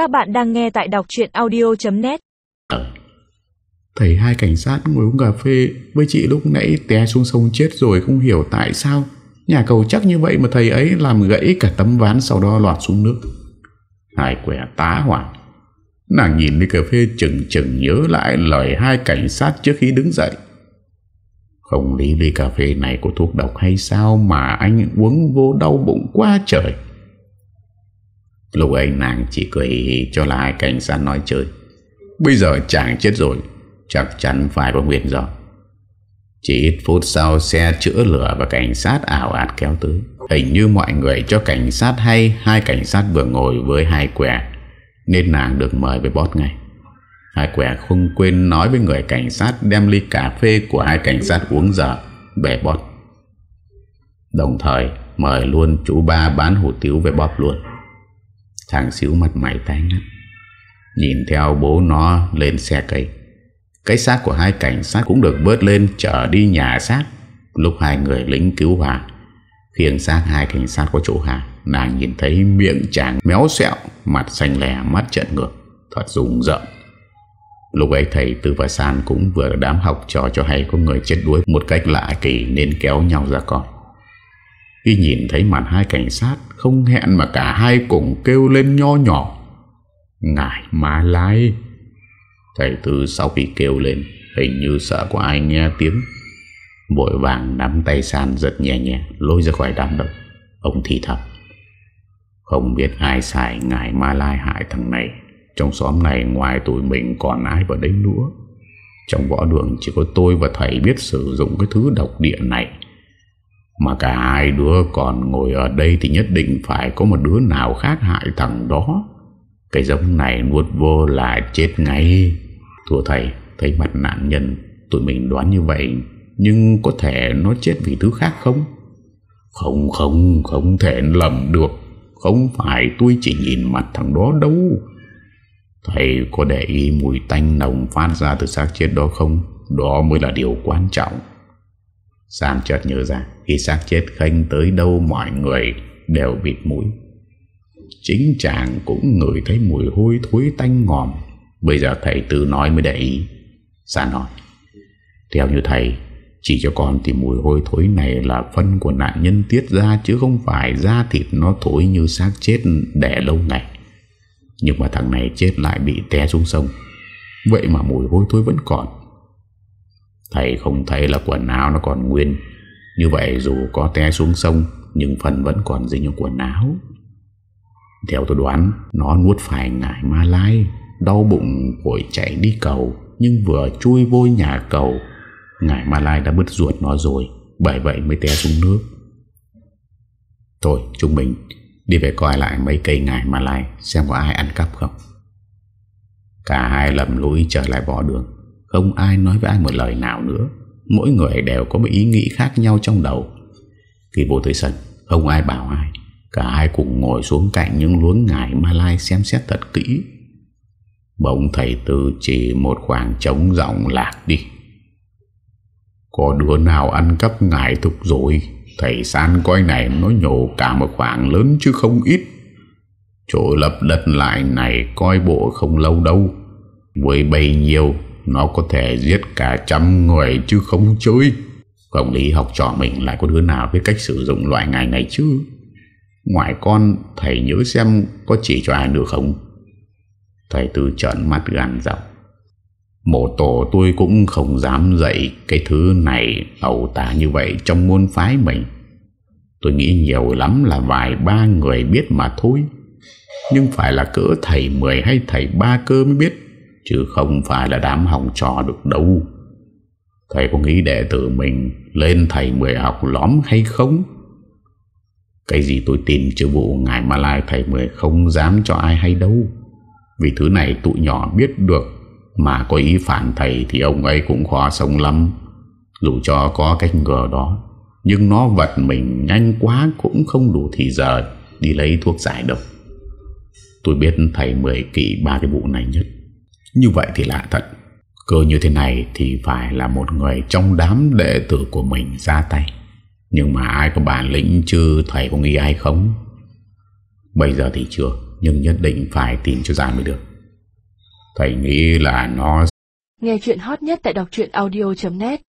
Các bạn đang nghe tại đọc chuyện audio.net ờ. Thầy hai cảnh sát ngồi uống cà phê với chị lúc nãy té xuống sông chết rồi không hiểu tại sao. Nhà cầu chắc như vậy mà thầy ấy làm gãy cả tấm ván sau đó lọt xuống nước. Hai quẻ tá hoảng. Nàng nhìn ly cà phê chừng chừng nhớ lại lời hai cảnh sát trước khi đứng dậy. Không lý ly cà phê này có thuốc độc hay sao mà anh uống vô đau bụng quá trời. Lúc ấy nàng chỉ cười cho là hai cảnh sát nói chơi. Bây giờ chàng chết rồi, chắc chắn phải có nguyện do. Chỉ ít phút sau xe chữa lửa và cảnh sát ảo ạt kéo tới. Hình như mọi người cho cảnh sát hay hai cảnh sát vừa ngồi với hai quẻ nên nàng được mời với bót ngay. Hai quẻ không quên nói với người cảnh sát đem ly cà phê của hai cảnh sát uống giờ về bót. Đồng thời mời luôn chú ba bán hủ tiếu về bóp luôn. Thằng xíu mặt mày tái ngắt. Nhìn theo bố nó lên xe cây Cái xác của hai cảnh sát cũng được bớt lên, Chở đi nhà xác. Lúc hai người lính cứu hỏa, Khiêng xác hai cảnh sát có chỗ hạ, Nàng nhìn thấy miệng chàng méo sẹo Mặt xanh lè, mắt trận ngược, Thật rùng rợn. Lúc ấy thầy Tư và San cũng vừa đám học trò cho hay có người chết đuối một cách lạ kỳ nên kéo nhau ra con. Khi nhìn thấy mặt hai cảnh sát, Không hẹn mà cả hai cùng kêu lên nho nhỏ. Ngài má lai. Thầy Tư sau khi kêu lên, Hình như sợ có ai nghe tiếng. Vội vàng nắm tay san giật nhẹ nhẹ, Lôi ra khỏi đám đông. Ông thì thầm. Không biết ai xài ngài ma lai hại thằng này. Trong xóm này ngoài tụi mình còn ai vào đấy nữa? Trong võ đường chỉ có tôi và thầy biết sử dụng cái thứ độc địa này mà cả hai đứa còn ngồi ở đây Thì nhất định phải có một đứa nào khác hại thằng đó. Cái giống này nuốt vô là chết ngay. Thưa thầy, Thấy mặt nạn nhân, Tụi mình đoán như vậy, Nhưng có thể nó chết vì thứ khác không? Không không Không thể lầm được. Không phải tôi chỉ nhìn mặt thằng đó đâu. Thầy có để ý mùi tanh nồng phát ra từ xác chết đó không? Đó mới là điều quan trọng. Sam chợt nhớ ra, Khi xác chết, khanh tới đâu mọi người đều bịt mũi. Chính chàng cũng ngửi thấy mùi hôi thối tanh ngòm. Bây giờ thầy tự nói mới để ý. Sam nói, Theo như thầy, Chỉ cho con thì mùi hôi thối này là phân của nạn nhân tiết ra Chứ không phải da thịt nó thối như xác chết đẻ lâu ngày. Nhưng mà thằng này chết lại bị té xuống sông. Vậy mà mùi hôi thối vẫn còn. Thầy không thấy là quần áo nó còn nguyên. Như vậy dù có té xuống sông, Nhưng phần vẫn còn dính ở quần áo. Theo tôi đoán, Nó nuốt phải ngải ma lai, Đau bụng vội chạy đi cầu, Nhưng vừa chui vô nhà cầu, Ngải ma lai đã bứt ruột nó rồi, Bởi vậy mới té xuống nước. Thôi chúng mình Đi về coi lại mấy cây ngải ma lai, Xem có ai ăn cắp không. Cả hai lầm lũi trở lại bỏ đường không ai nói với ai một lời nào nữa. Mỗi người đều có một ý nghĩ khác nhau trong đầu. Khi vô tới sân, Không ai bảo ai. Cả hai cùng ngồi xuống cạnh những luống ngải Malai xem xét thật kỹ. Bỗng thầy Tư chỉ một khoảng trống rộng lạc đi. Có đứa nào ăn cắp ngải tục rồi? Thầy San coi này nó nhổ cả một khoảng lớn chứ không ít. Chỗ lập đất lại này coi bộ không lâu đâu. Với bầy nhiều nó có thể giết cả trăm người chứ không chơi Không, lý học trò mình lại có đứa nào biết cách sử dụng loại ngài này chứ Ngoài con, thầy nhớ xem có chỉ cho ai được không Thầy tư trợn mắt gan giọng Mộ tổ tôi cũng không dám dạy cái thứ này ẩu tả như vậy trong môn phái mình. Tôi nghĩ nhiều lắm là vài ba người biết mà thôi. Nhưng phải là cỡ thầy 10 hay thầy ba cơ mới biết. Chứ không phải là đám hỏng trò được đâu. Thầy có nghĩ đệ tử mình Lên thầy mười học lõm hay không? Cái gì tôi tin chứ vụ Ngài Malai thầy mười không dám cho ai hay đâu. Vì thứ này tụi nhỏ biết được, Mà có ý phản thầy Thì ông ấy cũng khó sống lắm. Dù cho có cách ngờ đó, Nhưng nó vật mình nhanh quá Cũng không đủ thì giờ Đi lấy thuốc giải độc Tôi biết thầy mười kỵ ba cái vụ này nhất như vậy thì lạ thật. Cơ như thế này thì phải là một người trong đám đệ tử của mình ra tay. Nhưng mà ai có bản lĩnh chứ, thầy có nghĩ ai không? Bây giờ thì chưa, Nhưng nhất định phải tìm cho ra mới được. Thầy nghĩ là nó Nghe chuyện hot nhất tại đọc audio.net